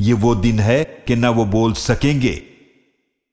ये वो दिन है कि न वो बोल सकेंगे।